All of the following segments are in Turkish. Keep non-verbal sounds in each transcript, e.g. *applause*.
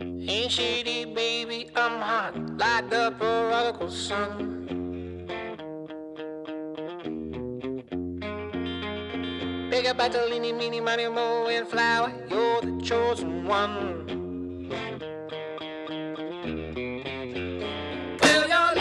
Ain't shady, baby, I'm hot like the prodigal son. Big up Bartolini, meeny, money, mo, and flower, you're the chosen one. Well, your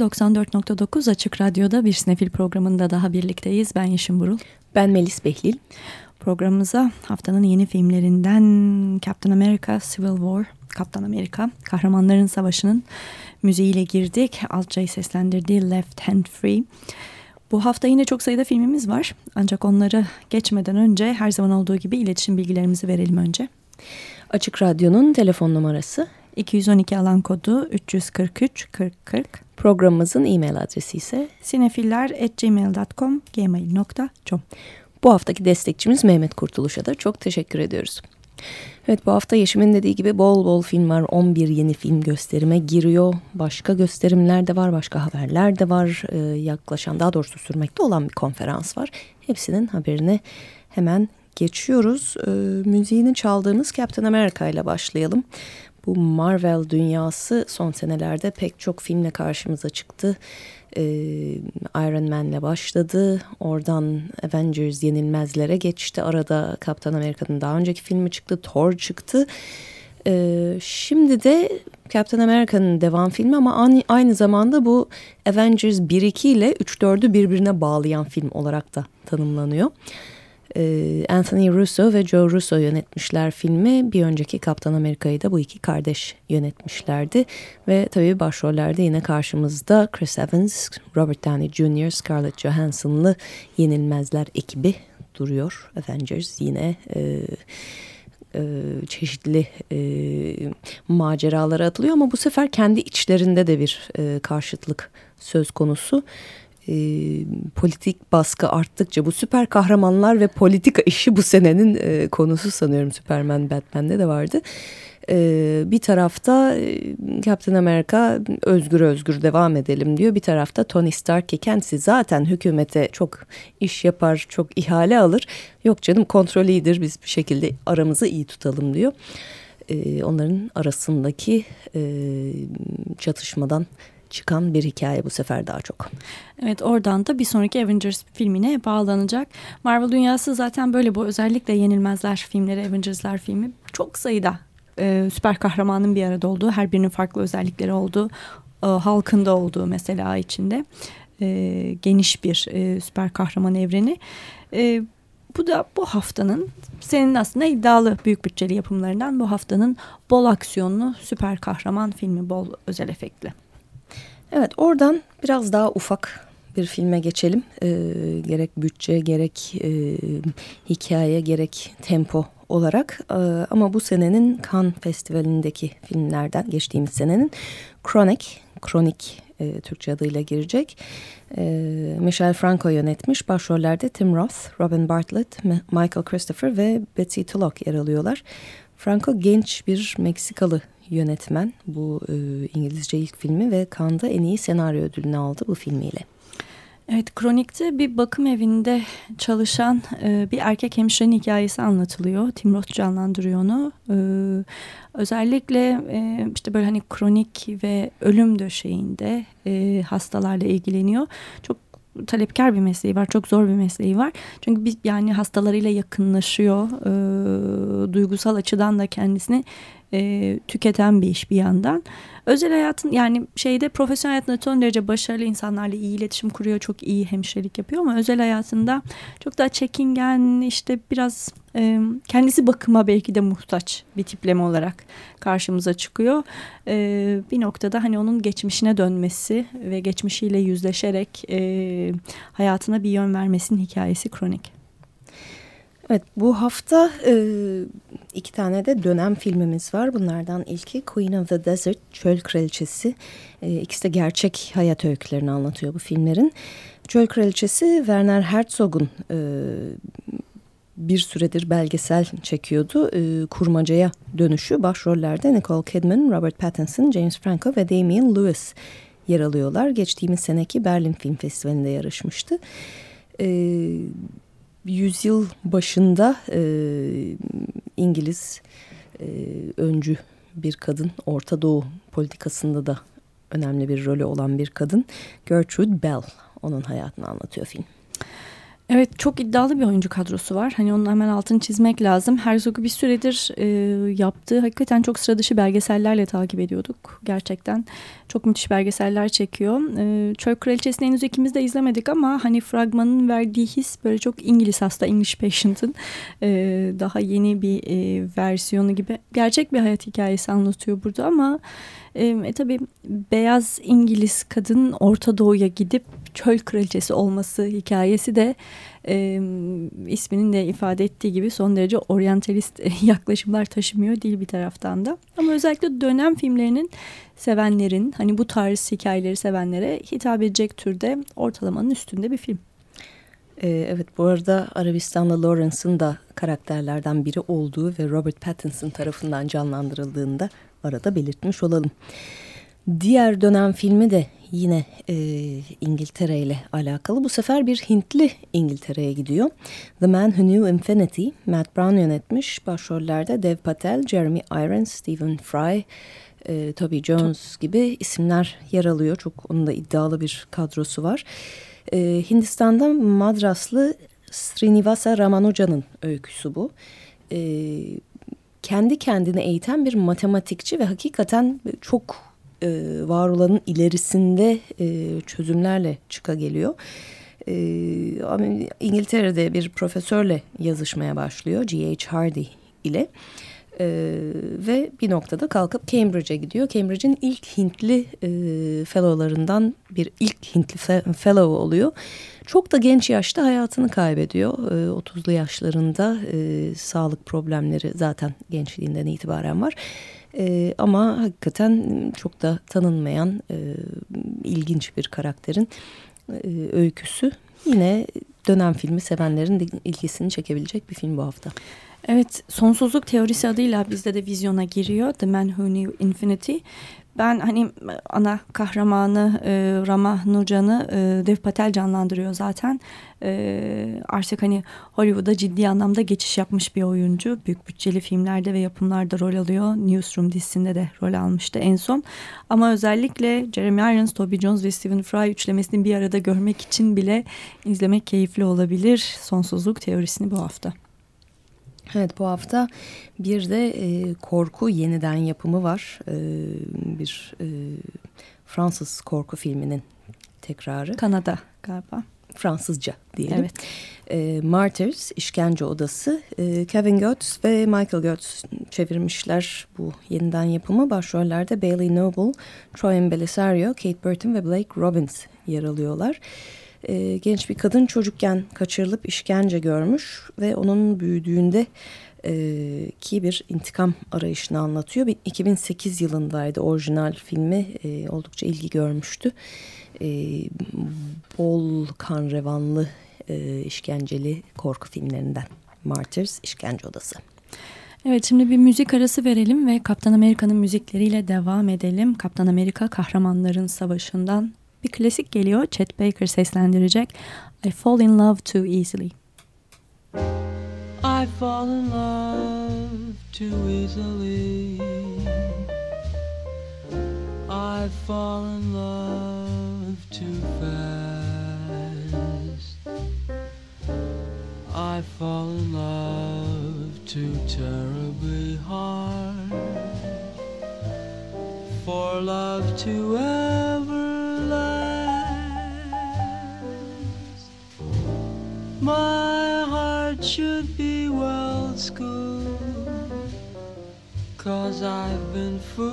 94.9 Açık Radyo'da bir Snefil programında daha birlikteyiz. Ben Yeşim Burul. Ben Melis Behlil. Programımıza haftanın yeni filmlerinden Captain America Civil War, Kaptan Amerika Kahramanların Savaşı'nın müziğiyle girdik. Altça'yı seslendirdiği Left Hand Free. Bu hafta yine çok sayıda filmimiz var. Ancak onları geçmeden önce her zaman olduğu gibi iletişim bilgilerimizi verelim önce. Açık Radyo'nun telefon numarası 212 alan kodu 343 40 40 programımızın e-mail adresi ise sinefiller.gmail.com gmail.com bu haftaki destekçimiz Mehmet Kurtuluş'a da çok teşekkür ediyoruz. Evet bu hafta Yeşim'in dediği gibi bol bol film var. 11 yeni film gösterime giriyor. Başka gösterimler de var, başka haberler de var. Ee, yaklaşan daha doğrusu sürmekte olan bir konferans var. Hepsinin haberini hemen geçiyoruz. Ee, müziğini çaldığımız Captain America ile başlayalım. Bu Marvel dünyası son senelerde pek çok filmle karşımıza çıktı. Ee, Iron Man'le başladı. Oradan Avengers yenilmezlere geçti. Arada Kaptan Amerika'nın daha önceki filmi çıktı. Thor çıktı. Ee, şimdi de Captain America'nın devam filmi ama aynı, zamanda bu Avengers 1-2 ile 3-4'ü birbirine bağlayan film olarak da tanımlanıyor. Ee, Anthony Russo ve Joe Russo yönetmişler filmi. Bir önceki Kaptan Amerika'yı da bu iki kardeş yönetmişlerdi. Ve tabii başrollerde yine karşımızda Chris Evans, Robert Downey Jr., Scarlett Johansson'lı Yenilmezler ekibi duruyor. Avengers yine... E, e, çeşitli e, maceralara atılıyor ama bu sefer kendi içlerinde de bir e, karşıtlık söz konusu. E, politik baskı arttıkça bu süper kahramanlar ve politika işi bu senenin e, konusu sanıyorum Superman Batman'de de vardı. E, bir tarafta Captain America özgür özgür devam edelim diyor. Bir tarafta Tony Stark ki kendisi zaten hükümete çok iş yapar, çok ihale alır. Yok canım kontrol iyidir biz bir şekilde aramızı iyi tutalım diyor. E, onların arasındaki e, çatışmadan çıkan bir hikaye bu sefer daha çok. Evet oradan da bir sonraki Avengers filmine bağlanacak. Marvel dünyası zaten böyle bu özellikle Yenilmezler filmleri, Avengers'lar filmi çok sayıda e, süper kahramanın bir arada olduğu, her birinin farklı özellikleri olduğu, e, halkın da olduğu mesela içinde e, geniş bir e, süper kahraman evreni. E, bu da bu haftanın senin aslında iddialı büyük bütçeli yapımlarından bu haftanın bol aksiyonlu süper kahraman filmi, bol özel efektli. Evet oradan biraz daha ufak bir filme geçelim. E, gerek bütçe, gerek e, hikaye, gerek tempo olarak. E, ama bu senenin Cannes Festivali'ndeki filmlerden geçtiğimiz senenin Chronic, Kronik e, Türkçe adıyla girecek. E, Michel Franco yönetmiş. Başrollerde Tim Roth, Robin Bartlett, Michael Christopher ve Betsy Tulloch yer alıyorlar. Franco genç bir Meksikalı yönetmen. Bu e, İngilizce ilk filmi ve Cannes'da en iyi senaryo ödülünü aldı bu filmiyle. Evet, Kronik'te bir bakım evinde çalışan e, bir erkek hemşirenin hikayesi anlatılıyor. Tim Roth canlandırıyor onu. E, özellikle e, işte böyle hani kronik ve ölüm döşeğinde e, hastalarla ilgileniyor. Çok talepkar bir mesleği var. Çok zor bir mesleği var. Çünkü bir, yani hastalarıyla yakınlaşıyor. E, duygusal açıdan da kendisini e, tüketen bir iş bir yandan. Özel hayatın yani şeyde profesyonel hayatında son derece başarılı insanlarla iyi iletişim kuruyor. Çok iyi hemşirelik yapıyor ama özel hayatında çok daha çekingen işte biraz e, kendisi bakıma belki de muhtaç bir tipleme olarak karşımıza çıkıyor. E, bir noktada hani onun geçmişine dönmesi ve geçmişiyle yüzleşerek e, hayatına bir yön vermesinin hikayesi kronik. Evet bu hafta e, iki tane de dönem filmimiz var. Bunlardan ilki Queen of the Desert, Çöl Kraliçesi. E, ikisi de gerçek hayat öykülerini anlatıyor bu filmlerin. Çöl Kraliçesi Werner Herzog'un e, bir süredir belgesel çekiyordu. E, kurmacaya dönüşü başrollerde Nicole Kidman, Robert Pattinson, James Franco ve Damian Lewis yer alıyorlar. Geçtiğimiz seneki Berlin Film Festivali'nde yarışmıştı. Evet yüzyıl başında e, İngiliz e, öncü bir kadın Orta Doğu politikasında da önemli bir rolü olan bir kadın Gertrude Bell onun hayatını anlatıyor film. Evet çok iddialı bir oyuncu kadrosu var. Hani onun hemen altını çizmek lazım. Herzog'u bir süredir e, yaptığı hakikaten çok sıra dışı belgesellerle takip ediyorduk. Gerçekten çok müthiş belgeseller çekiyor. E, Çöl Kraliçesi'ni henüz ikimiz de izlemedik ama hani fragmanın verdiği his böyle çok İngiliz hasta, English Patient'ın e, daha yeni bir e, versiyonu gibi. Gerçek bir hayat hikayesi anlatıyor burada ama... E, e tabii beyaz İngiliz kadın Orta Doğu'ya gidip çöl kraliçesi olması hikayesi de e, isminin de ifade ettiği gibi son derece oryantalist *laughs* yaklaşımlar taşımıyor değil bir taraftan da. Ama özellikle dönem filmlerinin sevenlerin hani bu tarz hikayeleri sevenlere hitap edecek türde ortalamanın üstünde bir film. Evet bu arada Arabistan'da Lawrence'ın da karakterlerden biri olduğu ve Robert Pattinson tarafından canlandırıldığında arada belirtmiş olalım. Diğer dönem filmi de yine e, İngiltere ile alakalı. Bu sefer bir Hintli İngiltere'ye gidiyor. The Man Who Knew Infinity, Matt Brown yönetmiş. Başrollerde Dev Patel, Jeremy Irons, Stephen Fry, e, Toby Jones gibi isimler yer alıyor. Çok onun da iddialı bir kadrosu var. E, Hindistan'da Madraslı Srinivasa Ramanuja'nın öyküsü bu. E, kendi kendine eğiten bir matematikçi ve hakikaten çok e, var olanın ilerisinde e, çözümlerle çıka geliyor. E, İngiltere'de bir profesörle yazışmaya başlıyor G.H. Hardy ile. Ee, ve bir noktada kalkıp Cambridge'e gidiyor. Cambridge'in ilk Hintli e, fellowlarından bir ilk Hintli fe, fellow oluyor. Çok da genç yaşta hayatını kaybediyor. E, 30'lu yaşlarında e, sağlık problemleri zaten gençliğinden itibaren var. E, ama hakikaten çok da tanınmayan e, ilginç bir karakterin e, öyküsü yine dönem filmi sevenlerin ilgisini çekebilecek bir film bu hafta. Evet, Sonsuzluk Teorisi adıyla bizde de vizyona giriyor. The Man Who Knew Infinity. Ben hani ana kahramanı e, Rama Nurcan'ı e, Dev Patel canlandırıyor zaten. E, artık hani Hollywood'a ciddi anlamda geçiş yapmış bir oyuncu. Büyük bütçeli filmlerde ve yapımlarda rol alıyor. Newsroom dizisinde de rol almıştı en son. Ama özellikle Jeremy Irons, Toby Jones ve Stephen Fry üçlemesini bir arada görmek için bile izlemek keyifli olabilir. Sonsuzluk Teorisini bu hafta. Evet bu hafta bir de e, korku yeniden yapımı var. E, bir e, Fransız korku filminin tekrarı. Kanada galiba. Fransızca diyelim. Evet. E, Martyrs, işkence odası. E, Kevin Götz ve Michael Götz çevirmişler bu yeniden yapımı. Başrollerde Bailey Noble, Troy Belisario, Kate Burton ve Blake Robbins yer alıyorlar e, genç bir kadın çocukken kaçırılıp işkence görmüş ve onun büyüdüğünde e, ki bir intikam arayışını anlatıyor. 2008 yılındaydı orijinal filmi e, oldukça ilgi görmüştü. E, bol kan revanlı e, işkenceli korku filmlerinden Martyrs İşkence Odası. Evet şimdi bir müzik arası verelim ve Kaptan Amerika'nın müzikleriyle devam edelim. Kaptan Amerika kahramanların savaşından bir klasik geliyor. Chet Baker seslendirecek. I fall in love too easily. I fall in love too easily. I fall in love too fast. I fall in love too terribly hard. For love to ever My heart should be well schooled. Cause I've been fooled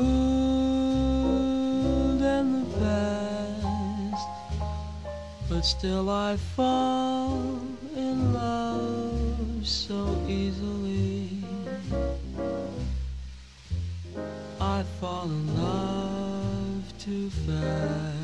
in the past. But still I fall in love so easily. I fall in love too fast.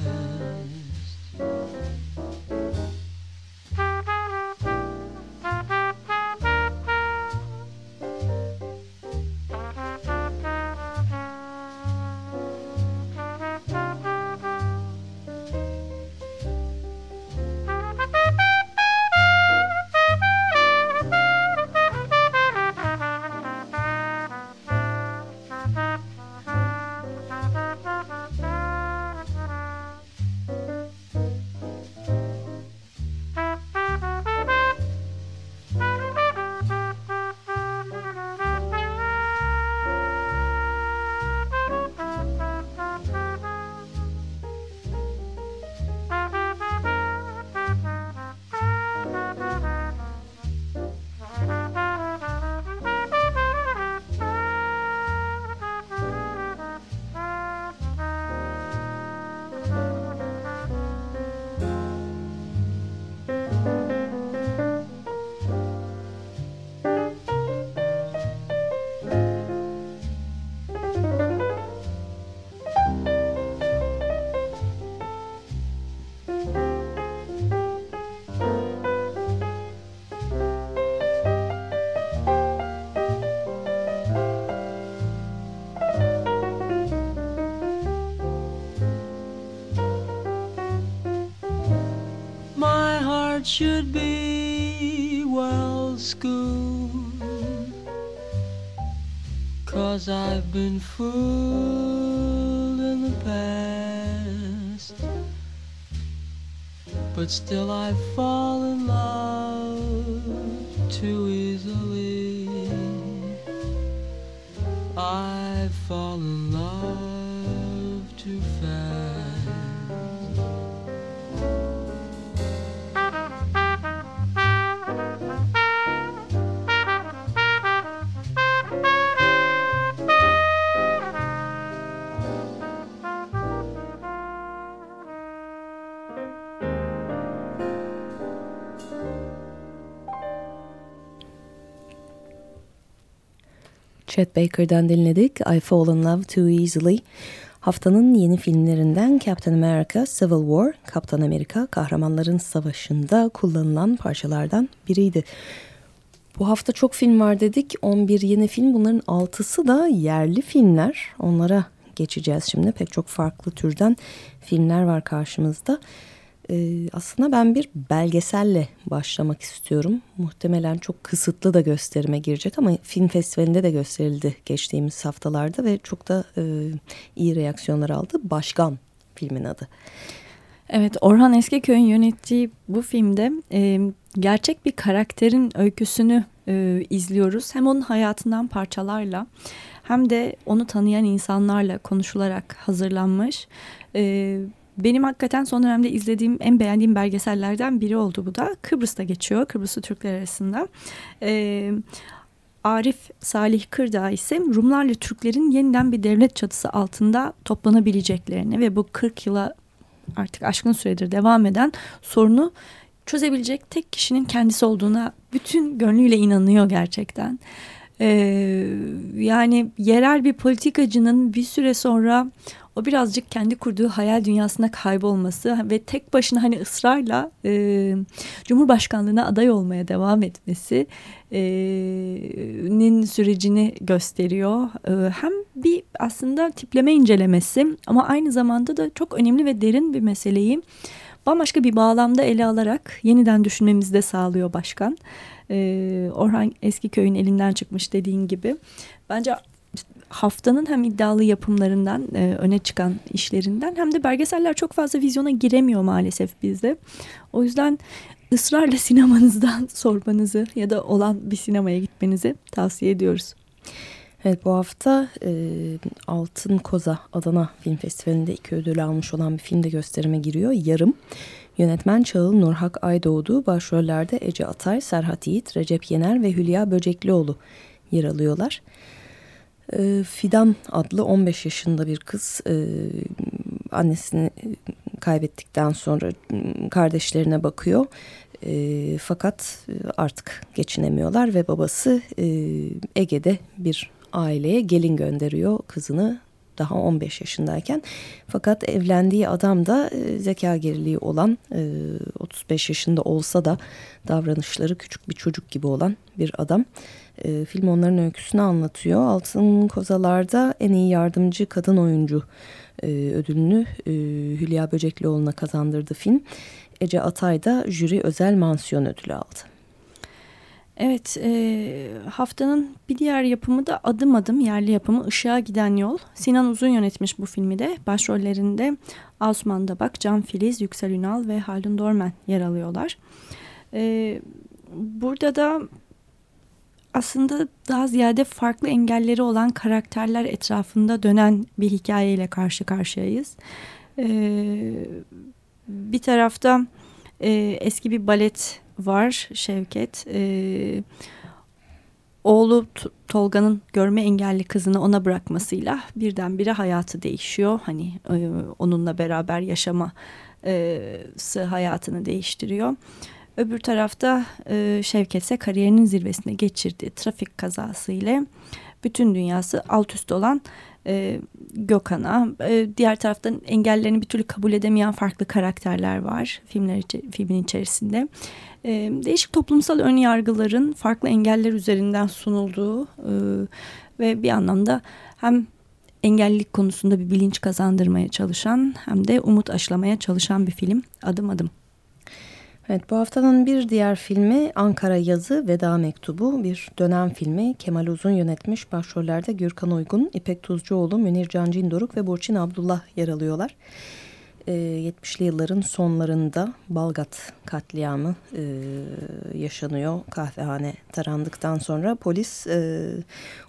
My should be well schooled. Cause I've been fooled in the past. But still I fall Chet Baker'dan dinledik. I Fall in Love Too Easily. Haftanın yeni filmlerinden Captain America Civil War, Kaptan Amerika Kahramanların Savaşı'nda kullanılan parçalardan biriydi. Bu hafta çok film var dedik. 11 yeni film bunların 6'sı da yerli filmler. Onlara geçeceğiz şimdi. Pek çok farklı türden filmler var karşımızda. Ee, aslında ben bir belgeselle başlamak istiyorum. Muhtemelen çok kısıtlı da gösterime girecek ama film festivalinde de gösterildi geçtiğimiz haftalarda ve çok da e, iyi reaksiyonlar aldı. Başkan filmin adı. Evet Orhan Eskiköy'ün yönettiği bu filmde e, gerçek bir karakterin öyküsünü e, izliyoruz. Hem onun hayatından parçalarla hem de onu tanıyan insanlarla konuşularak hazırlanmış. E, benim hakikaten son dönemde izlediğim en beğendiğim belgesellerden biri oldu bu da. Kıbrıs'ta geçiyor. Kıbrıslı Türkler arasında. E, Arif Salih Kırdağ ise Rumlarla Türklerin yeniden bir devlet çatısı altında toplanabileceklerini ve bu 40 yıla artık aşkın süredir devam eden sorunu çözebilecek tek kişinin kendisi olduğuna bütün gönlüyle inanıyor gerçekten. Ee, yani yerel bir politikacının bir süre sonra o birazcık kendi kurduğu hayal dünyasına kaybolması ve tek başına hani ısrarla e, Cumhurbaşkanlığına aday olmaya devam etmesi e, nin sürecini gösteriyor. E, hem bir aslında tipleme incelemesi ama aynı zamanda da çok önemli ve derin bir meseleyi bambaşka bir bağlamda ele alarak yeniden düşünmemizi de sağlıyor başkan. E, Orhan Eskiköy'ün elinden çıkmış dediğin gibi. Bence haftanın hem iddialı yapımlarından e, öne çıkan işlerinden hem de belgeseller çok fazla vizyona giremiyor maalesef bizde. O yüzden ısrarla *laughs* sinemanızdan sormanızı ya da olan bir sinemaya gitmenizi tavsiye ediyoruz. Evet bu hafta e, Altın Koza Adana Film Festivali'nde iki ödül almış olan bir film de gösterime giriyor. Yarım. Yönetmen Çağıl Nurhak Aydoğdu, başrollerde Ece Atay, Serhat Yiğit, Recep Yener ve Hülya Böceklioğlu yer alıyorlar. E, Fidan adlı 15 yaşında bir kız e, annesini kaybettikten sonra kardeşlerine bakıyor. E, fakat artık geçinemiyorlar ve babası e, Ege'de bir aileye gelin gönderiyor kızını daha 15 yaşındayken. Fakat evlendiği adam da e, zeka geriliği olan e, 35 yaşında olsa da davranışları küçük bir çocuk gibi olan bir adam. E, film onların öyküsünü anlatıyor. Altın Kozalar'da en iyi yardımcı kadın oyuncu e, ödülünü e, Hülya Böceklioğlu'na kazandırdı film. Ece Atay da jüri özel mansiyon ödülü aldı. Evet e, haftanın bir diğer yapımı da Adım Adım yerli yapımı Işığa Giden Yol. Sinan Uzun yönetmiş bu filmi de. Başrollerinde Osman Dabak, Can Filiz, Yüksel Ünal ve Haldun Dormen yer alıyorlar. E, burada da aslında daha ziyade farklı engelleri olan karakterler etrafında dönen bir hikayeyle karşı karşıyayız. E, bir tarafta e, eski bir balet var Şevket. E, oğlu Tolga'nın görme engelli kızını ona bırakmasıyla birdenbire hayatı değişiyor. Hani e, onunla beraber yaşaması hayatını değiştiriyor. Öbür tarafta e, Şevket ise kariyerinin zirvesine geçirdiği trafik kazası ile bütün dünyası alt üst olan e, Gökhan'a. E, diğer taraftan engellerini bir türlü kabul edemeyen farklı karakterler var filmler filmin içerisinde. E, değişik toplumsal ön yargıların farklı engeller üzerinden sunulduğu e, ve bir anlamda hem engellilik konusunda bir bilinç kazandırmaya çalışan hem de umut aşılamaya çalışan bir film adım adım. Evet bu haftanın bir diğer filmi Ankara Yazı Veda Mektubu bir dönem filmi. Kemal Uzun yönetmiş başrollerde Gürkan Uygun, İpek Tuzcuoğlu, Münir Can Cindoruk ve Burçin Abdullah yer alıyorlar. E, ee, 70'li yılların sonlarında Balgat katliamı e, yaşanıyor. Kahvehane tarandıktan sonra polis e,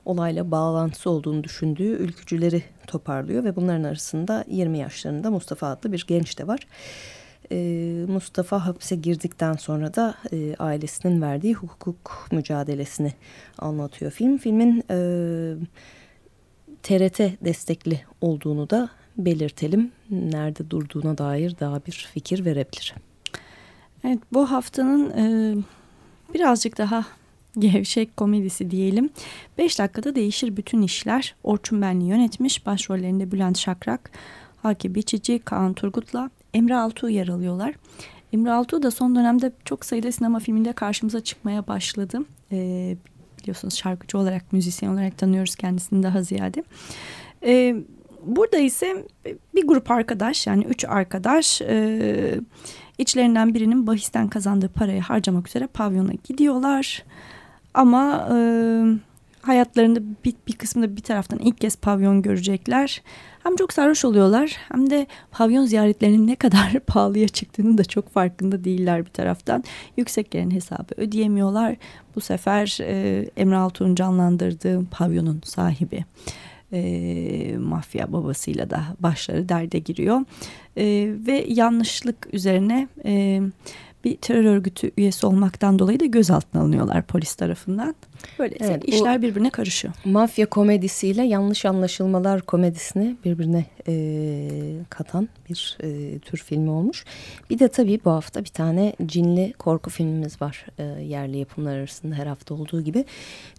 olayla bağlantısı olduğunu düşündüğü ülkücüleri toparlıyor ve bunların arasında 20 yaşlarında Mustafa adlı bir genç de var. E, Mustafa hapse girdikten sonra da e, ailesinin verdiği hukuk mücadelesini anlatıyor film. Filmin e, TRT destekli olduğunu da belirtelim. Nerede durduğuna dair daha bir fikir verebilir. Evet bu haftanın e, birazcık daha *laughs* gevşek komedisi diyelim. 5 dakikada değişir bütün işler. Orçun Benli yönetmiş. Başrollerinde Bülent Şakrak, Haki Biçici, Kaan Turgut'la Emre Altuğ yer alıyorlar. Emre Altuğ da son dönemde çok sayıda sinema filminde karşımıza çıkmaya başladı. Ee, biliyorsunuz şarkıcı olarak, müzisyen olarak tanıyoruz kendisini daha ziyade. Ee, burada ise bir grup arkadaş yani üç arkadaş e, içlerinden birinin bahisten kazandığı parayı harcamak üzere pavyona gidiyorlar. Ama e, hayatlarında bir, bir kısmında bir taraftan ilk kez pavyon görecekler. Hem çok sarhoş oluyorlar hem de pavyon ziyaretlerinin ne kadar *laughs* pahalıya çıktığını da çok farkında değiller bir taraftan. Yüksek gelen hesabı ödeyemiyorlar. Bu sefer e, Emre Altuğ'un canlandırdığı pavyonun sahibi e, mafya babasıyla da başları derde giriyor. E, ve yanlışlık üzerine e, bir terör örgütü üyesi olmaktan dolayı da gözaltına alınıyorlar polis tarafından. Böyle Evet, işler birbirine karışıyor. Mafya komedisiyle yanlış anlaşılmalar komedisini birbirine e, katan bir e, tür filmi olmuş. Bir de tabii bu hafta bir tane cinli korku filmimiz var e, yerli yapımlar arasında her hafta olduğu gibi.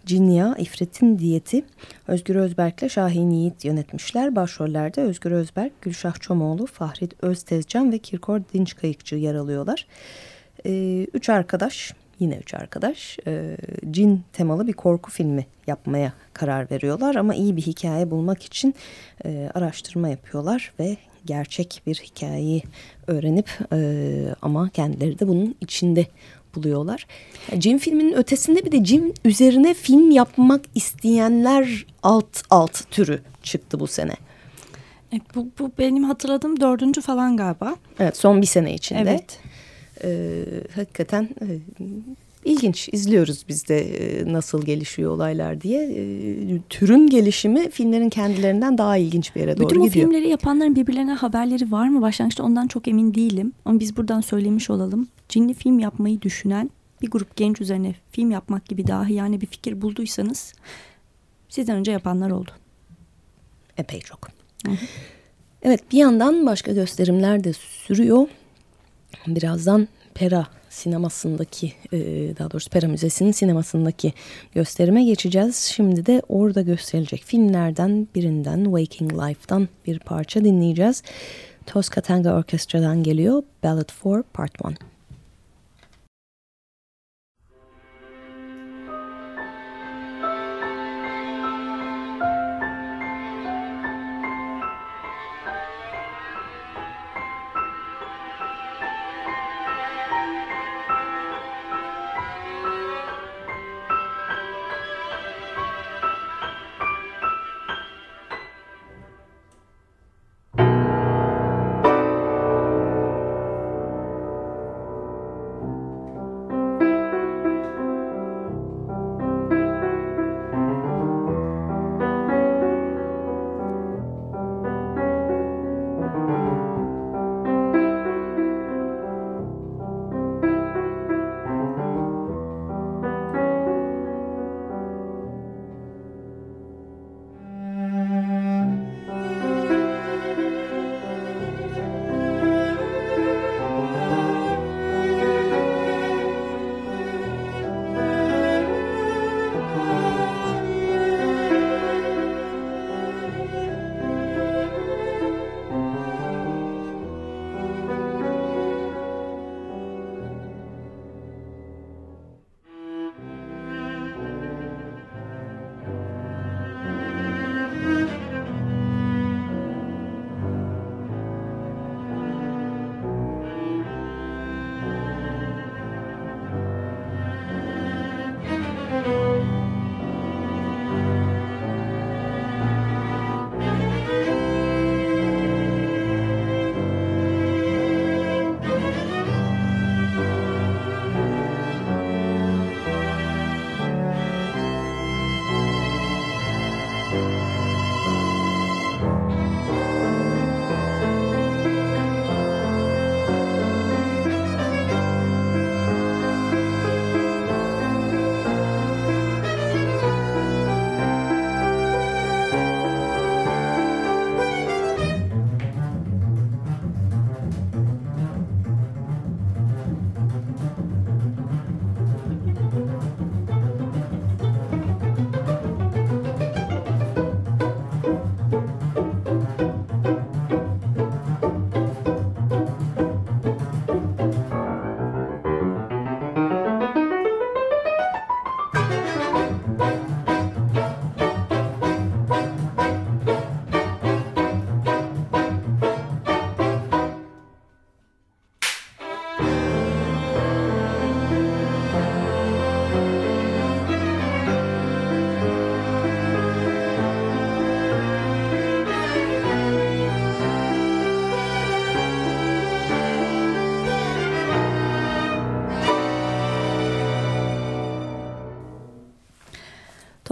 Cinniya, İfrit'in Diyeti, Özgür Özberk'le Şahin Yiğit yönetmişler. Başrollerde Özgür Özberk, Gülşah Çomoğlu, Fahrit Öztezcan ve Kirkor Dinçkayıkçı yer alıyorlar. E, üç arkadaş yine üç arkadaş e, cin temalı bir korku filmi yapmaya karar veriyorlar ama iyi bir hikaye bulmak için e, araştırma yapıyorlar ve gerçek bir hikayeyi öğrenip e, ama kendileri de bunun içinde buluyorlar. Yani cin filminin ötesinde bir de cin üzerine film yapmak isteyenler alt alt türü çıktı bu sene. E, bu, bu benim hatırladığım dördüncü falan galiba. Evet son bir sene içinde. Evet. Ee, hakikaten e, ilginç izliyoruz biz de e, nasıl gelişiyor olaylar diye. E, türün gelişimi filmlerin kendilerinden daha ilginç bir yere doğru Bütün bu gidiyor. filmleri yapanların birbirlerine haberleri var mı? Başlangıçta ondan çok emin değilim. Ama biz buradan söylemiş olalım. Cinli film yapmayı düşünen bir grup genç üzerine film yapmak gibi dahi yani bir fikir bulduysanız sizden önce yapanlar oldu. Epey çok. Evet bir yandan başka gösterimler de sürüyor. Birazdan Pera sinemasındaki e, daha doğrusu Pera Müzesi'nin sinemasındaki gösterime geçeceğiz. Şimdi de orada gösterilecek filmlerden birinden Waking Life'dan bir parça dinleyeceğiz. Tosca Tango Orkestra'dan geliyor Ballad for Part 1.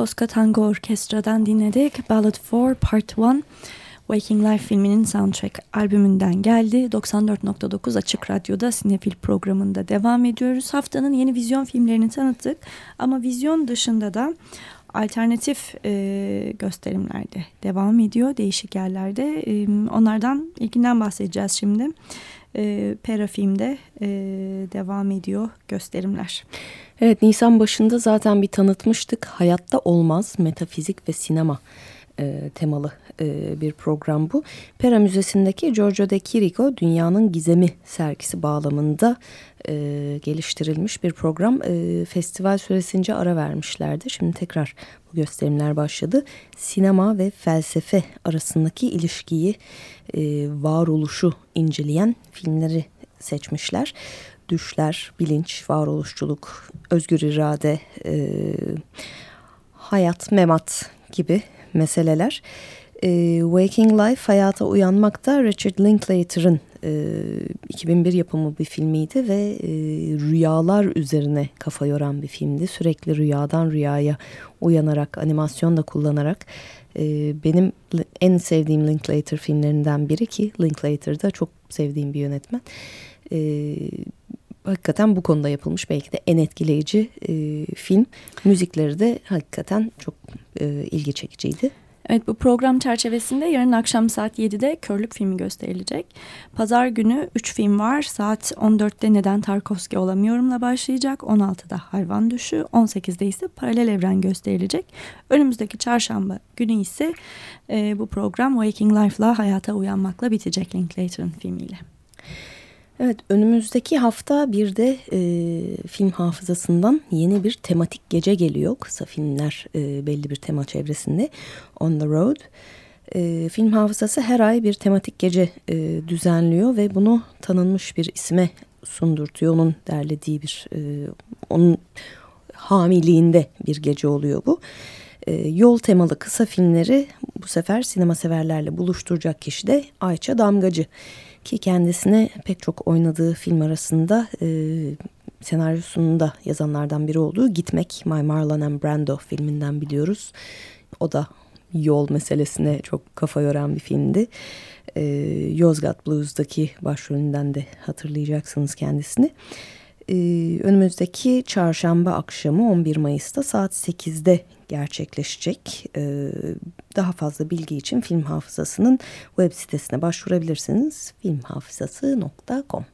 Tosca Tango Orkestra'dan dinledik. Ballad 4 Part 1 Waking Life filminin soundtrack albümünden geldi. 94.9 Açık Radyo'da Sinefil programında devam ediyoruz. Haftanın yeni vizyon filmlerini tanıttık. Ama vizyon dışında da alternatif e, gösterimlerde devam ediyor değişik yerlerde. E, onlardan ilkinden bahsedeceğiz şimdi. E, Pera filmde e, devam ediyor gösterimler. Evet Nisan başında zaten bir tanıtmıştık. Hayatta olmaz metafizik ve sinema e, temalı e, bir program bu. Pera Müzesi'ndeki Giorgio de Chirico Dünyanın Gizemi sergisi bağlamında e, geliştirilmiş bir program. E, festival süresince ara vermişlerdi. Şimdi tekrar bu gösterimler başladı. Sinema ve felsefe arasındaki ilişkiyi, e, varoluşu inceleyen filmleri seçmişler. Düşler, bilinç, varoluşçuluk, özgür irade, e, hayat, memat gibi meseleler. E, Waking Life Hayata Uyanmak'ta Richard Linklater'ın e, 2001 yapımı bir filmiydi ve e, rüyalar üzerine kafa yoran bir filmdi. Sürekli rüyadan rüyaya uyanarak, animasyon da kullanarak e, benim en sevdiğim Linklater filmlerinden biri ki Linklater da çok sevdiğim bir yönetmen. E, hakikaten bu konuda yapılmış belki de en etkileyici e, film. Müzikleri de hakikaten çok e, ilgi çekiciydi. Evet bu program çerçevesinde yarın akşam saat 7'de Körlük filmi gösterilecek. Pazar günü 3 film var. Saat 14'te Neden Tarkovski Olamıyorum'la başlayacak. 16'da Hayvan Düşü. 18'de ise Paralel Evren gösterilecek. Önümüzdeki çarşamba günü ise e, bu program Waking Life'la Hayata Uyanmak'la bitecek Linklater'ın filmiyle. Evet önümüzdeki hafta bir de e, film hafızasından yeni bir tematik gece geliyor. Kısa filmler e, belli bir tema çevresinde. On the Road. E, film hafızası her ay bir tematik gece e, düzenliyor ve bunu tanınmış bir isme sundurtuyor. Onun derlediği bir, e, onun hamiliğinde bir gece oluyor bu. E, yol temalı kısa filmleri bu sefer sinema severlerle buluşturacak kişi de Ayça Damgacı. Ki kendisine pek çok oynadığı film arasında e, senaryosunu da yazanlardan biri olduğu Gitmek My Marlon and Brando filminden biliyoruz. O da yol meselesine çok kafa yoran bir filmdi. E, Yozgat Blues'daki başrolünden de hatırlayacaksınız kendisini. E, önümüzdeki çarşamba akşamı 11 Mayıs'ta saat 8'de gerçekleşecek. Ee, daha fazla bilgi için Film Hafızası'nın web sitesine başvurabilirsiniz. filmhafızası.com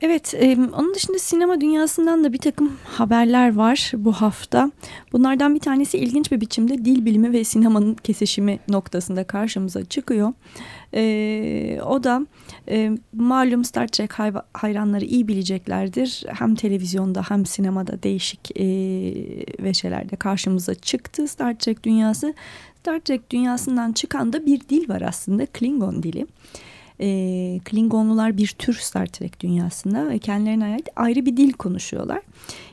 Evet, e, onun dışında sinema dünyasından da bir takım haberler var bu hafta. Bunlardan bir tanesi ilginç bir biçimde dil bilimi ve sinemanın kesişimi noktasında karşımıza çıkıyor. E, o da e, malum Star Trek hayranları iyi bileceklerdir. Hem televizyonda hem sinemada değişik e, veşelerde karşımıza çıktı Star Trek dünyası. Star Trek dünyasından çıkan da bir dil var aslında Klingon dili. E, Klingonlular bir tür Star Trek dünyasında ve kendilerine ait ayrı bir dil konuşuyorlar.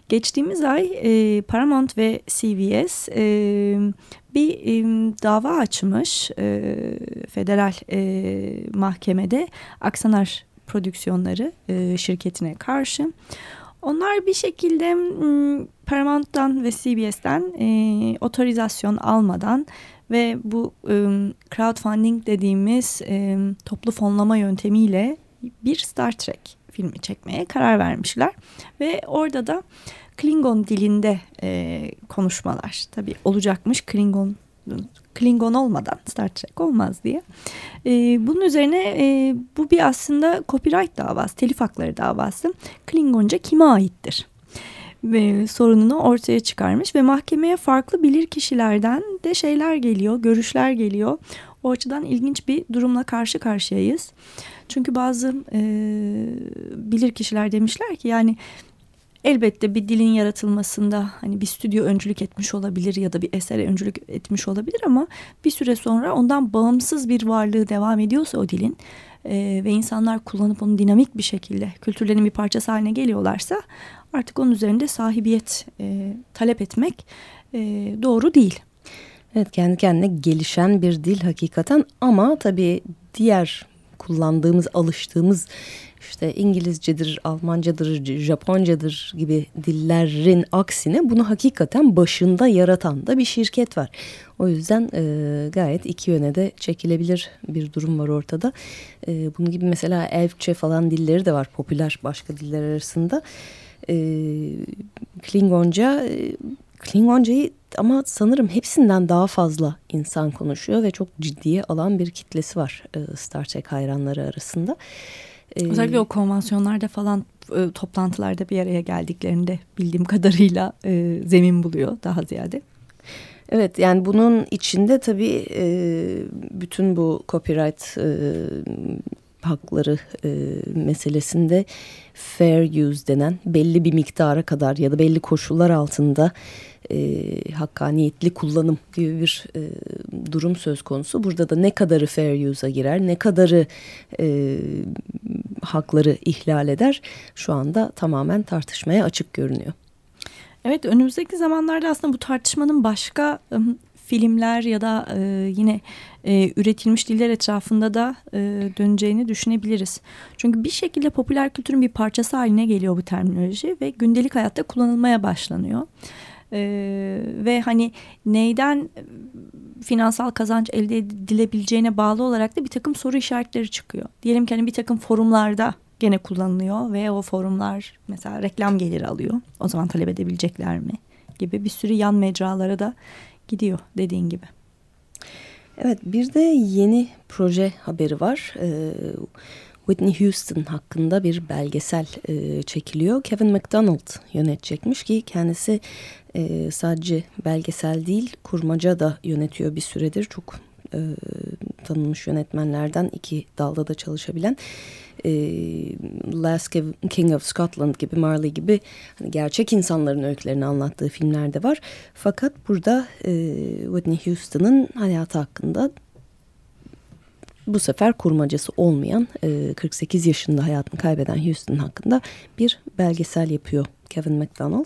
Geçtiğimiz ay e, Paramount ve CBS e, bir e, dava açmış e, federal e, mahkemede Aksanar Prodüksiyonları e, şirketine karşı. Onlar bir şekilde Paramount'tan ve CBS'ten e, otorizasyon almadan ve bu e, crowdfunding dediğimiz e, toplu fonlama yöntemiyle bir Star Trek filmi çekmeye karar vermişler. Ve orada da Klingon dilinde e, konuşmalar tabii olacakmış Klingon Klingon olmadan Star Trek olmaz diye. E, bunun üzerine e, bu bir aslında copyright davası, telif hakları davası. Klingonca kime aittir? Ve sorununu ortaya çıkarmış ve mahkemeye farklı bilir kişilerden de şeyler geliyor, görüşler geliyor. O açıdan ilginç bir durumla karşı karşıyayız. Çünkü bazı e, bilir kişiler demişler ki yani elbette bir dilin yaratılmasında hani bir stüdyo öncülük etmiş olabilir ya da bir esere öncülük etmiş olabilir ama bir süre sonra ondan bağımsız bir varlığı devam ediyorsa o dilin e, ve insanlar kullanıp onu dinamik bir şekilde kültürlerin bir parçası haline geliyorlarsa artık onun üzerinde sahibiyet e, talep etmek e, doğru değil. Evet kendi kendine gelişen bir dil hakikaten ama tabii diğer kullandığımız, alıştığımız işte İngilizcedir, Almancadır, Japoncadır gibi dillerin aksine bunu hakikaten başında yaratan da bir şirket var. O yüzden e, gayet iki yöne de çekilebilir bir durum var ortada. E, bunun gibi mesela Elfçe falan dilleri de var popüler başka diller arasında. E, Klingonca, e, Klingoncayı ama sanırım hepsinden daha fazla insan konuşuyor ve çok ciddiye alan bir kitlesi var e, Star Trek hayranları arasında. Ee, Özellikle o konvansiyonlarda falan e, toplantılarda bir araya geldiklerinde bildiğim kadarıyla e, zemin buluyor daha ziyade. Evet yani bunun içinde tabii e, bütün bu copyright e, hakları e, meselesinde fair use denen belli bir miktara kadar ya da belli koşullar altında e, hakkaniyetli kullanım gibi bir e, durum söz konusu. Burada da ne kadarı fair use'a girer, ne kadarı e, hakları ihlal eder şu anda tamamen tartışmaya açık görünüyor. Evet önümüzdeki zamanlarda aslında bu tartışmanın başka filmler ya da e, yine e, üretilmiş diller etrafında da e, döneceğini düşünebiliriz. Çünkü bir şekilde popüler kültürün bir parçası haline geliyor bu terminoloji ve gündelik hayatta kullanılmaya başlanıyor. Ee, ve hani neyden finansal kazanç elde edilebileceğine bağlı olarak da bir takım soru işaretleri çıkıyor. Diyelim ki hani bir takım forumlarda gene kullanılıyor ve o forumlar mesela reklam geliri alıyor. O zaman talep edebilecekler mi? Gibi bir sürü yan mecralara da gidiyor dediğin gibi. Evet bir de yeni proje haberi var. Ee, Whitney Houston hakkında bir belgesel e, çekiliyor. Kevin McDonald yönetecekmiş ki kendisi e, sadece belgesel değil kurmaca da yönetiyor bir süredir. Çok e, tanınmış yönetmenlerden iki dalda da çalışabilen e, Last King of Scotland gibi Marley gibi hani gerçek insanların öykülerini anlattığı filmler de var. Fakat burada e, Whitney Houston'ın hayatı hakkında bu sefer kurmacası olmayan e, 48 yaşında hayatını kaybeden Houston hakkında bir belgesel yapıyor Kevin McDonald.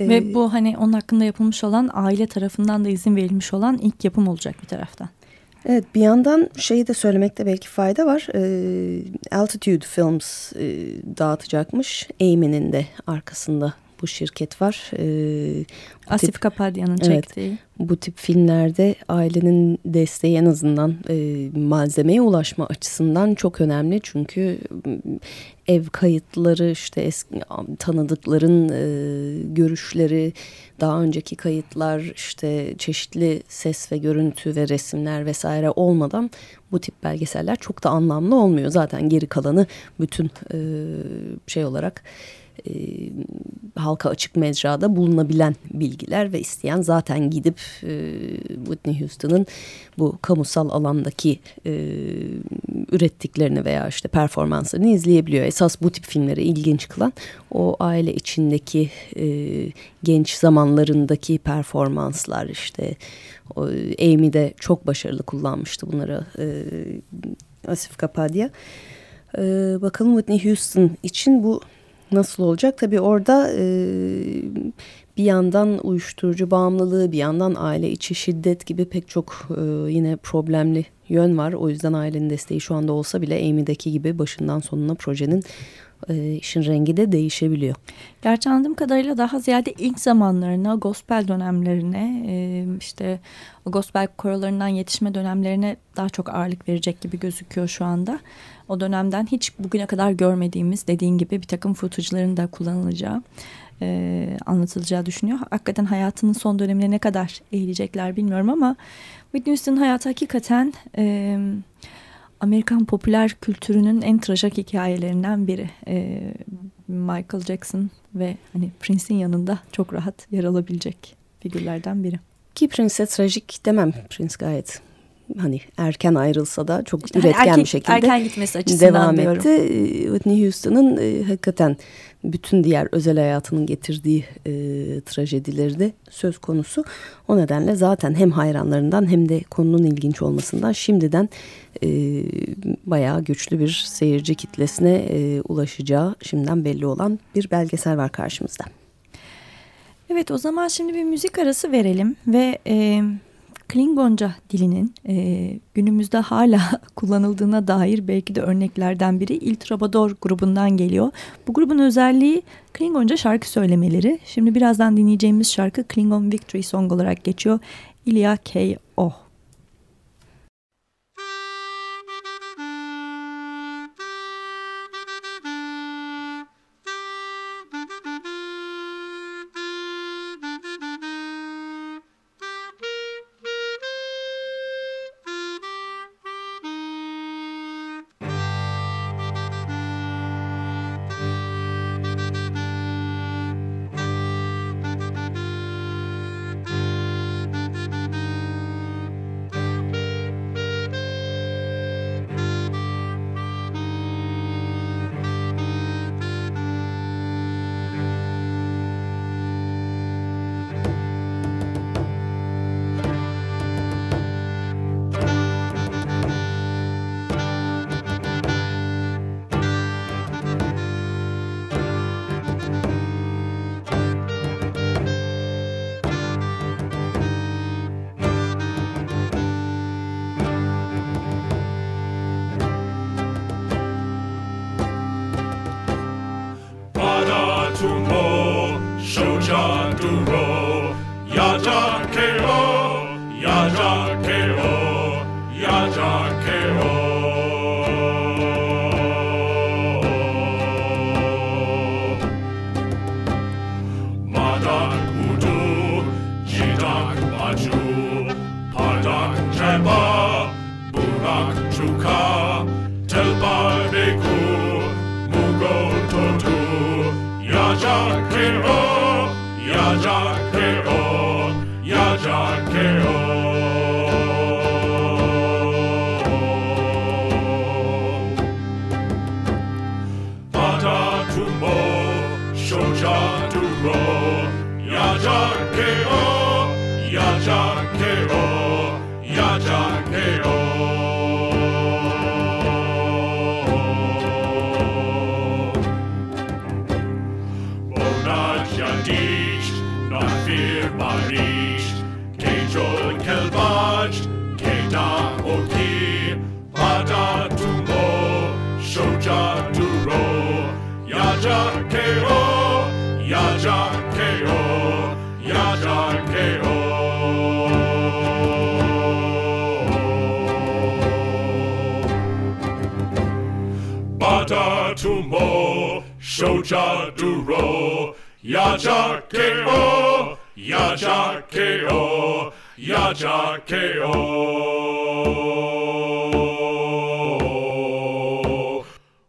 Ee, Ve bu hani onun hakkında yapılmış olan aile tarafından da izin verilmiş olan ilk yapım olacak bir taraftan. Evet bir yandan şeyi de söylemekte belki fayda var. E, Altitude Films e, dağıtacakmış. Amy'nin de arkasında bu şirket var. E, Asif tip, Kapadya'nın çektiği. Evet, bu tip filmlerde ailenin desteği en azından e, malzemeye ulaşma açısından çok önemli. Çünkü ev kayıtları işte eski tanıdıkların e, görüşleri, daha önceki kayıtlar işte çeşitli ses ve görüntü ve resimler vesaire olmadan bu tip belgeseller çok da anlamlı olmuyor. Zaten geri kalanı bütün e, şey olarak e, halka açık mecrada bulunabilen bilgiler ve isteyen zaten gidip e, Whitney Houston'ın bu kamusal alandaki e, ürettiklerini veya işte performanslarını izleyebiliyor. Esas bu tip filmleri ilginç kılan o aile içindeki e, genç zamanlarındaki performanslar işte o, Amy de çok başarılı kullanmıştı bunları e, Asif Kapadia. E, bakalım Whitney Houston için bu nasıl olacak? Tabii orada e, bir yandan uyuşturucu bağımlılığı, bir yandan aile içi şiddet gibi pek çok e, yine problemli yön var. O yüzden ailenin desteği şu anda olsa bile Amy'deki gibi başından sonuna projenin e, işin rengi de değişebiliyor. Gerçi anladığım kadarıyla daha ziyade ilk zamanlarına, gospel dönemlerine, e, işte o gospel korolarından yetişme dönemlerine daha çok ağırlık verecek gibi gözüküyor şu anda. O dönemden hiç bugüne kadar görmediğimiz dediğin gibi bir takım footage'ların da kullanılacağı e, anlatılacağı düşünüyor. Hakikaten hayatının son dönemine ne kadar eğilecekler bilmiyorum ama Whitney Houston'ın hayatı hakikaten e, Amerikan popüler kültürünün en trajik hikayelerinden biri. E, Michael Jackson ve hani Prince'in yanında çok rahat yer alabilecek figürlerden biri. Ki Prince'e trajik demem. Prince gayet hani erken ayrılsa da çok işte üretken erken, bir şekilde erken gitmesi açısından devam diyorum. etti. Whitney Houston'ın e, hakikaten bütün diğer özel hayatının getirdiği e, trajedileri de söz konusu. O nedenle zaten hem hayranlarından hem de konunun ilginç olmasından şimdiden e, bayağı güçlü bir seyirci kitlesine e, ulaşacağı şimdiden belli olan bir belgesel var karşımızda. Evet o zaman şimdi bir müzik arası verelim ve... E, Klingonca dilinin e, günümüzde hala *laughs* kullanıldığına dair belki de örneklerden biri Il Trabador grubundan geliyor. Bu grubun özelliği Klingonca şarkı söylemeleri. Şimdi birazdan dinleyeceğimiz şarkı Klingon Victory Song olarak geçiyor. Ilya K. shoja duro, yaja keo, yaja keo, yaja keo.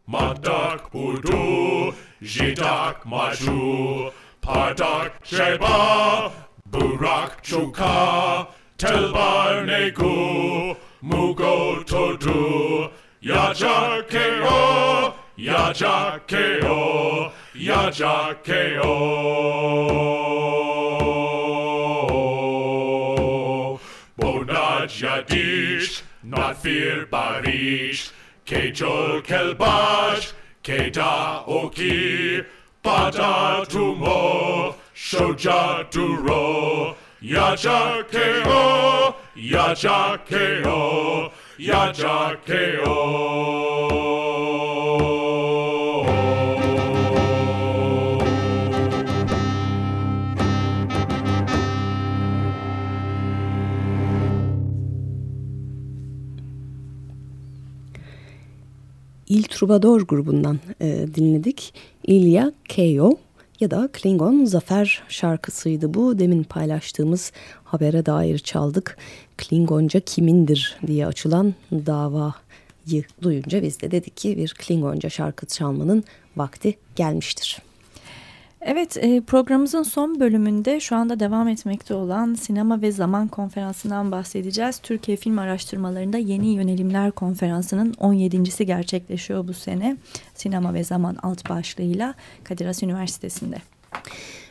Madak udu, jidak maju, padak sheba, burak chuka, telbar negu, mugo todu, yaja keo, yaja keo, yaja keo. Bonaj yadish, not fear barish, kejol kelbaj, keda oki, pada tumo, shoja duro, yaja keo, yaja yaja keo. Il Troubadour grubundan e, dinledik. Ilya Keyo ya da Klingon Zafer şarkısıydı bu. Demin paylaştığımız habere dair çaldık. Klingonca kimindir diye açılan davayı duyunca biz de dedik ki bir Klingonca şarkı çalmanın vakti gelmiştir. Evet e, programımızın son bölümünde şu anda devam etmekte olan Sinema ve Zaman Konferansı'ndan bahsedeceğiz. Türkiye Film Araştırmalarında Yeni Yönelimler Konferansı'nın 17.si gerçekleşiyor bu sene. Sinema ve Zaman alt başlığıyla Kadir Has Üniversitesi'nde.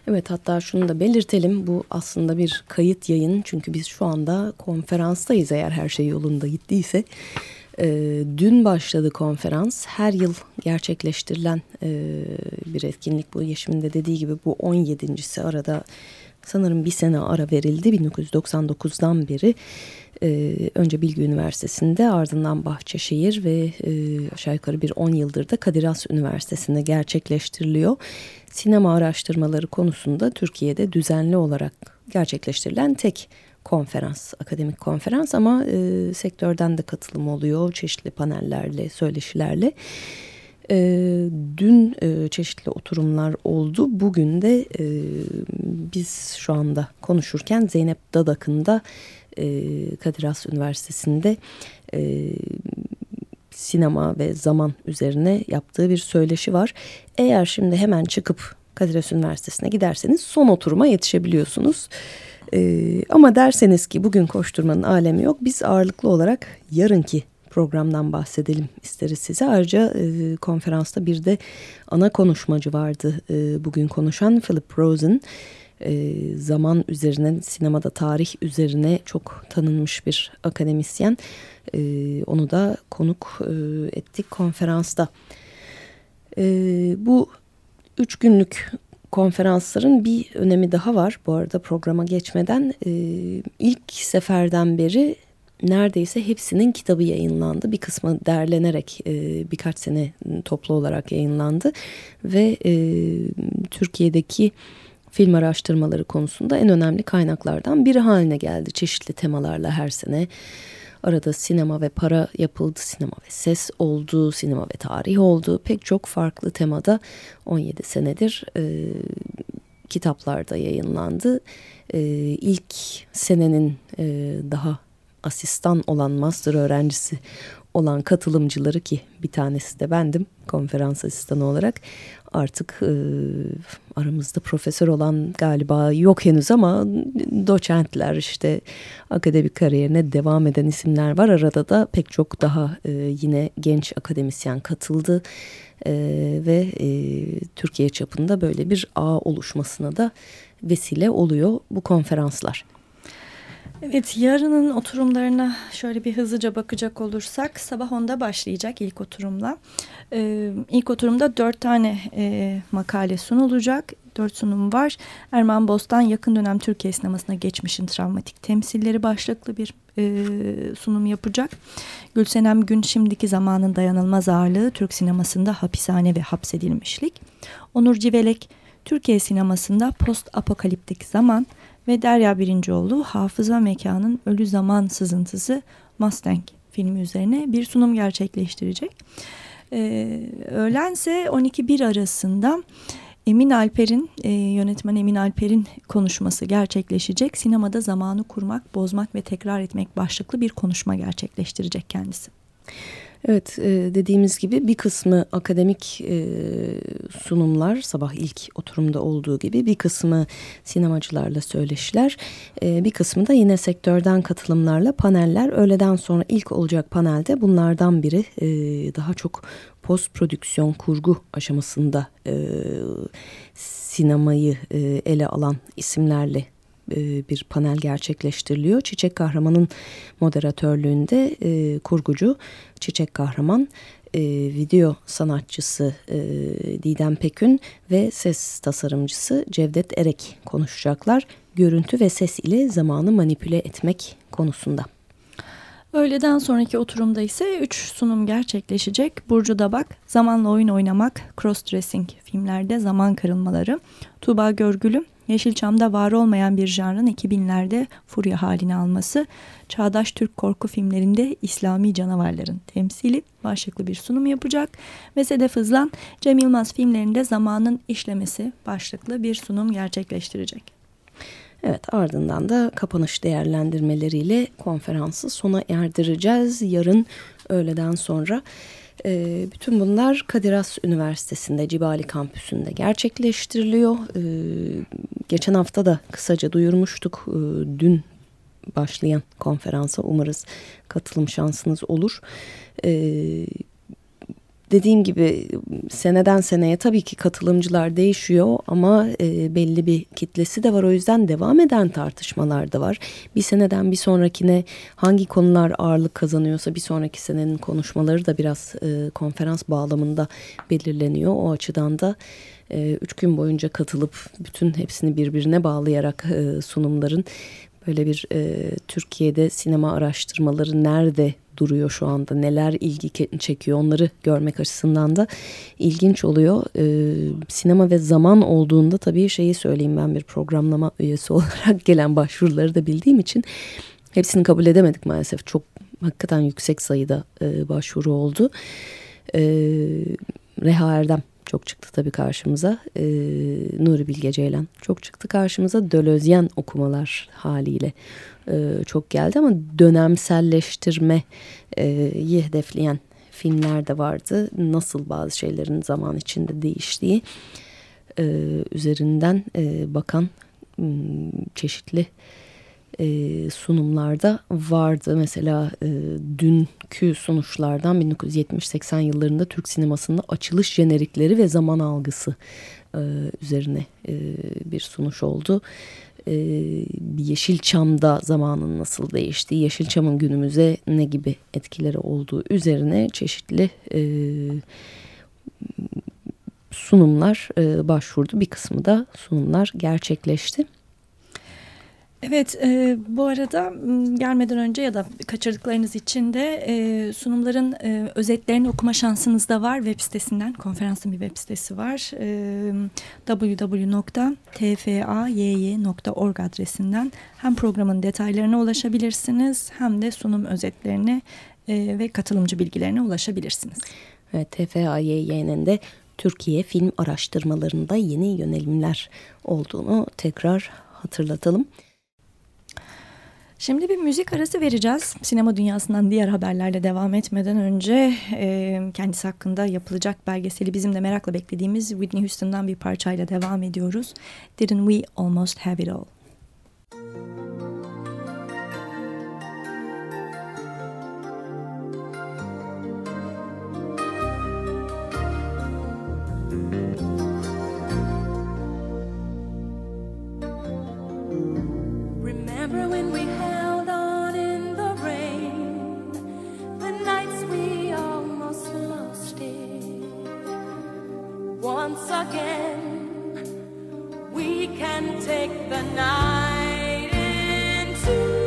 Evet hatta şunu da belirtelim bu aslında bir kayıt yayın çünkü biz şu anda konferanstayız eğer her şey yolunda gittiyse. Ee, dün başladı konferans her yıl gerçekleştirilen e, bir etkinlik bu Yeşim'in de dediği gibi bu 17.si arada sanırım bir sene ara verildi 1999'dan beri. E, önce Bilgi Üniversitesi'nde ardından Bahçeşehir ve e, aşağı yukarı bir 10 yıldır da Kadir Has Üniversitesi'nde gerçekleştiriliyor. Sinema araştırmaları konusunda Türkiye'de düzenli olarak gerçekleştirilen tek konferans, akademik konferans ama e, sektörden de katılım oluyor çeşitli panellerle, söyleşilerle. E, dün e, çeşitli oturumlar oldu. Bugün de e, biz şu anda konuşurken Zeynep Dadak'ın da e, Kadir Has Üniversitesi'nde e, sinema ve zaman üzerine yaptığı bir söyleşi var. Eğer şimdi hemen çıkıp Kadir Has Üniversitesi'ne giderseniz son oturuma yetişebiliyorsunuz. Ee, ama derseniz ki bugün koşturmanın alemi yok. Biz ağırlıklı olarak yarınki programdan bahsedelim isteriz size. Ayrıca e, konferansta bir de ana konuşmacı vardı e, bugün konuşan Philip Rosen. E, zaman üzerine, sinemada tarih üzerine çok tanınmış bir akademisyen. E, onu da konuk e, ettik konferansta. E, bu üç günlük konferansların bir önemi daha var. Bu arada programa geçmeden e, ilk seferden beri neredeyse hepsinin kitabı yayınlandı. Bir kısmı derlenerek e, birkaç sene toplu olarak yayınlandı. Ve e, Türkiye'deki film araştırmaları konusunda en önemli kaynaklardan biri haline geldi. Çeşitli temalarla her sene arada sinema ve para yapıldı, sinema ve ses oldu, sinema ve tarih oldu. Pek çok farklı temada 17 senedir e, kitaplarda yayınlandı. E, ilk senenin e, daha asistan olan master öğrencisi olan katılımcıları ki bir tanesi de bendim konferans asistanı olarak artık e, aramızda profesör olan galiba yok henüz ama doçentler işte akademik kariyerine devam eden isimler var. Arada da pek çok daha e, yine genç akademisyen katıldı e, ve e, Türkiye çapında böyle bir ağ oluşmasına da vesile oluyor bu konferanslar. Evet yarının oturumlarına şöyle bir hızlıca bakacak olursak sabah 10'da başlayacak ilk oturumla. Ee, ilk oturumda dört tane e, makale sunulacak. Dört sunum var. Erman Bostan yakın dönem Türkiye sinemasına geçmişin travmatik temsilleri başlıklı bir e, sunum yapacak. Gülsenem Gün şimdiki zamanın dayanılmaz ağırlığı Türk sinemasında hapishane ve hapsedilmişlik. Onur Civelek Türkiye sinemasında post apokaliptik zaman ve Derya Birincioğlu Hafıza Mekanın Ölü Zaman Sızıntısı Mustang filmi üzerine bir sunum gerçekleştirecek. Ee, öğlense 12-1 arasında Emin Alper'in e, yönetmen Emin Alper'in konuşması gerçekleşecek. Sinemada zamanı kurmak, bozmak ve tekrar etmek başlıklı bir konuşma gerçekleştirecek kendisi. Evet e, dediğimiz gibi bir kısmı akademik e, sunumlar sabah ilk oturumda olduğu gibi bir kısmı sinemacılarla söyleşiler e, bir kısmı da yine sektörden katılımlarla paneller. Öğleden sonra ilk olacak panelde bunlardan biri daha çok post prodüksiyon kurgu aşamasında sinemayı ele alan isimlerle e, bir panel gerçekleştiriliyor. Çiçek Kahraman'ın moderatörlüğünde e, kurgucu Çiçek Kahraman, e, video sanatçısı e, Didem Pekün ve ses tasarımcısı Cevdet Erek konuşacaklar. Görüntü ve ses ile zamanı manipüle etmek konusunda. Öğleden sonraki oturumda ise 3 sunum gerçekleşecek. Burcu Dabak, Zamanla Oyun Oynamak, Cross-Dressing filmlerde zaman kırılmaları. Tuğba Görgülü, Yeşilçam'da var olmayan bir janrın 2000'lerde furya halini alması, çağdaş Türk korku filmlerinde İslami canavarların temsili başlıklı bir sunum yapacak ve Sedef Hızlan, Cem Yılmaz filmlerinde zamanın işlemesi başlıklı bir sunum gerçekleştirecek. Evet ardından da kapanış değerlendirmeleriyle konferansı sona erdireceğiz. Yarın öğleden sonra e, bütün bunlar Kadir Has Üniversitesi'nde Cibali Kampüsü'nde gerçekleştiriliyor. E, geçen hafta da kısaca duyurmuştuk. E, dün başlayan konferansa umarız katılım şansınız olur. E, dediğim gibi seneden seneye tabii ki katılımcılar değişiyor ama e, belli bir kitlesi de var. O yüzden devam eden tartışmalar da var. Bir seneden bir sonrakine hangi konular ağırlık kazanıyorsa bir sonraki senenin konuşmaları da biraz e, konferans bağlamında belirleniyor. O açıdan da e, üç gün boyunca katılıp bütün hepsini birbirine bağlayarak e, sunumların böyle bir e, Türkiye'de sinema araştırmaları nerede duruyor şu anda neler ilgi çekiyor onları görmek açısından da ilginç oluyor. Ee, sinema ve zaman olduğunda tabii şeyi söyleyeyim ben bir programlama üyesi *laughs* olarak gelen başvuruları da bildiğim için hepsini kabul edemedik maalesef. Çok hakikaten yüksek sayıda e, başvuru oldu. E, Reha Erdem çok çıktı tabii karşımıza. E, Nuri Bilge Ceylan çok çıktı karşımıza. Dölözyen okumalar haliyle e, çok geldi ama dönemselleştirmeyi e, hedefleyen filmler de vardı. Nasıl bazı şeylerin zaman içinde değiştiği e, üzerinden e, bakan çeşitli e, sunumlarda vardı. Mesela e, dünkü sonuçlardan 1970-80 yıllarında Türk sinemasında açılış jenerikleri ve zaman algısı e, üzerine e, bir sunuş oldu. E, Yeşilçam'da zamanın nasıl değiştiği, Yeşilçam'ın günümüze ne gibi etkileri olduğu üzerine çeşitli e, sunumlar e, başvurdu. Bir kısmı da sunumlar gerçekleşti. Evet e, bu arada gelmeden önce ya da kaçırdıklarınız için de e, sunumların e, özetlerini okuma şansınız da var web sitesinden konferansın bir web sitesi var e, www.tfayy.org adresinden hem programın detaylarına ulaşabilirsiniz hem de sunum özetlerine e, ve katılımcı bilgilerine ulaşabilirsiniz. Evet TFAYY'nin de Türkiye film araştırmalarında yeni yönelimler olduğunu tekrar hatırlatalım. Şimdi bir müzik arası vereceğiz. Sinema dünyasından diğer haberlerle devam etmeden önce e, kendisi hakkında yapılacak belgeseli bizim de merakla beklediğimiz Whitney Houston'dan bir parçayla devam ediyoruz. Didn't we almost have it all? Remember when we had once again. We can take the night into.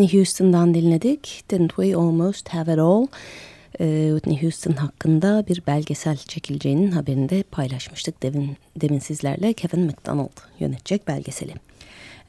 Whitney Houston'dan dinledik. Didn't We Almost Have It All? Ee, Whitney Houston hakkında bir belgesel çekileceğinin haberini de paylaşmıştık demin, demin sizlerle. Kevin McDonald yönetecek belgeseli.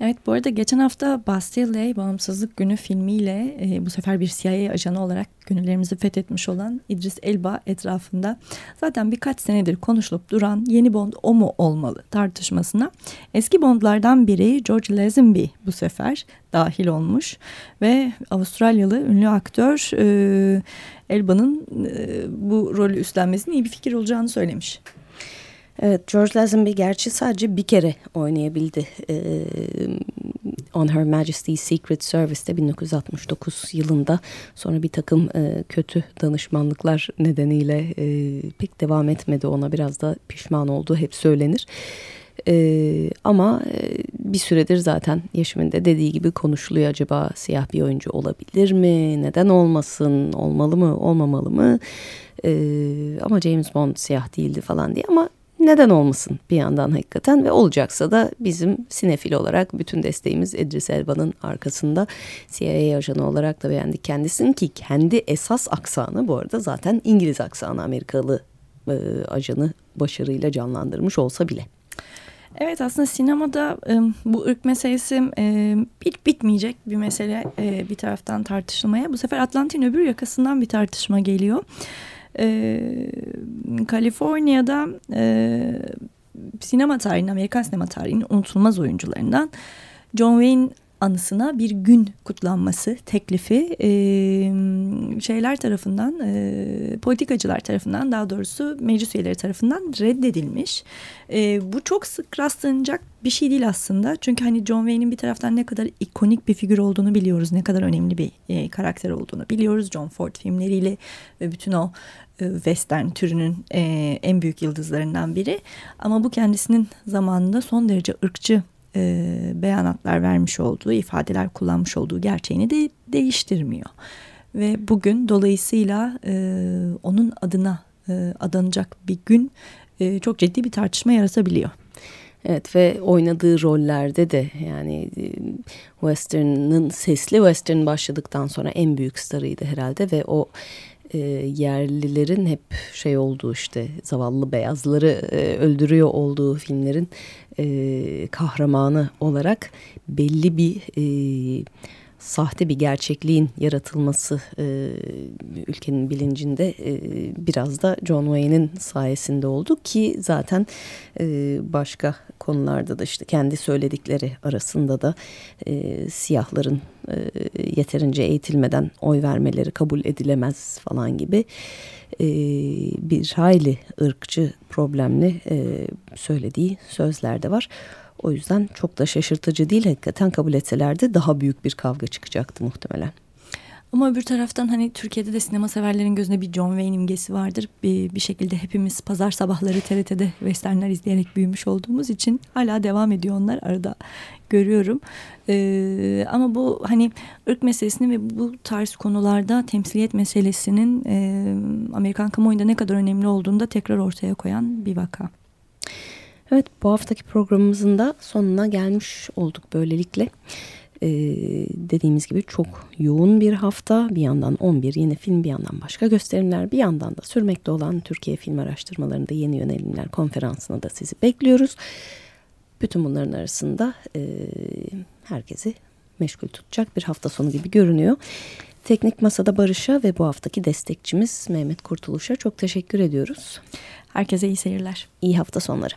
Evet bu arada geçen hafta Bastille Bağımsızlık Günü filmiyle e, bu sefer bir CIA ajanı olarak gönüllerimizi fethetmiş olan İdris Elba etrafında zaten birkaç senedir konuşulup duran yeni Bond o mu olmalı tartışmasına eski Bondlardan biri George Lazenby bu sefer dahil olmuş ve Avustralyalı ünlü aktör e, Elba'nın e, bu rolü üstlenmesinin iyi bir fikir olacağını söylemiş. Evet, George Lazenby gerçi sadece bir kere oynayabildi. Ee, On Her Majesty's Secret Service'te 1969 yılında sonra bir takım e, kötü danışmanlıklar nedeniyle e, pek devam etmedi ona biraz da pişman oldu hep söylenir. Ee, ama e, bir süredir zaten Yeşim'in de dediği gibi konuşuluyor acaba siyah bir oyuncu olabilir mi? Neden olmasın? Olmalı mı? Olmamalı mı? Ee, ama James Bond siyah değildi falan diye ama neden olmasın bir yandan hakikaten ve olacaksa da bizim sinefil olarak bütün desteğimiz Edris Elba'nın arkasında CIA ajanı olarak da beğendik kendisini ki kendi esas aksanı bu arada zaten İngiliz aksanı Amerikalı e, ajanı başarıyla canlandırmış olsa bile. Evet aslında sinemada e, bu ırk meselesi e, bit bitmeyecek bir mesele e, bir taraftan tartışılmaya. Bu sefer Atlantin öbür yakasından bir tartışma geliyor. E, Kaliforniya'da e, sinema tarihinin, Amerikan sinema tarihinin unutulmaz oyuncularından John Wayne anısına bir gün kutlanması teklifi e, şeyler tarafından e, politikacılar tarafından daha doğrusu meclis üyeleri tarafından reddedilmiş. E, bu çok sık rastlanacak bir şey değil aslında. Çünkü hani John Wayne'in bir taraftan ne kadar ikonik bir figür olduğunu biliyoruz. Ne kadar önemli bir e, karakter olduğunu biliyoruz. John Ford filmleriyle ve bütün o e, western türünün e, en büyük yıldızlarından biri. Ama bu kendisinin zamanında son derece ırkçı e, beyanatlar vermiş olduğu, ifadeler kullanmış olduğu gerçeğini de değiştirmiyor. Ve bugün dolayısıyla e, onun adına e, adanacak bir gün e, çok ciddi bir tartışma yaratabiliyor. Evet ve oynadığı rollerde de yani e, Western'ın sesli Western başladıktan sonra en büyük starıydı herhalde ve o e, yerlilerin hep şey olduğu işte zavallı beyazları e, öldürüyor olduğu filmlerin e, kahramanı olarak belli bir e, sahte bir gerçekliğin yaratılması e, ülkenin bilincinde e, biraz da John Wayne'in sayesinde oldu ki zaten e, başka konularda da işte kendi söyledikleri arasında da e, siyahların e, yeterince eğitilmeden oy vermeleri kabul edilemez falan gibi e, bir hayli ırkçı problemli e, söylediği sözler de var. O yüzden çok da şaşırtıcı değil. Hakikaten kabul etselerdi daha büyük bir kavga çıkacaktı muhtemelen. Ama öbür taraftan hani Türkiye'de de sinema severlerin gözünde bir John Wayne imgesi vardır. Bir, bir şekilde hepimiz pazar sabahları TRT'de westernler izleyerek büyümüş olduğumuz için hala devam ediyor onlar arada görüyorum. Ee, ama bu hani ırk meselesini ve bu tarz konularda temsiliyet meselesinin e, Amerikan kamuoyunda ne kadar önemli olduğunu da tekrar ortaya koyan bir vaka. Evet bu haftaki programımızın da sonuna gelmiş olduk böylelikle. Ee, dediğimiz gibi çok yoğun bir hafta. Bir yandan 11 yeni film, bir yandan başka gösterimler, bir yandan da sürmekte olan Türkiye Film Araştırmalarında Yeni Yönelimler Konferansı'na da sizi bekliyoruz. Bütün bunların arasında e, herkesi meşgul tutacak bir hafta sonu gibi görünüyor. Teknik Masada Barış'a ve bu haftaki destekçimiz Mehmet Kurtuluş'a çok teşekkür ediyoruz. Herkese iyi seyirler. İyi hafta sonları.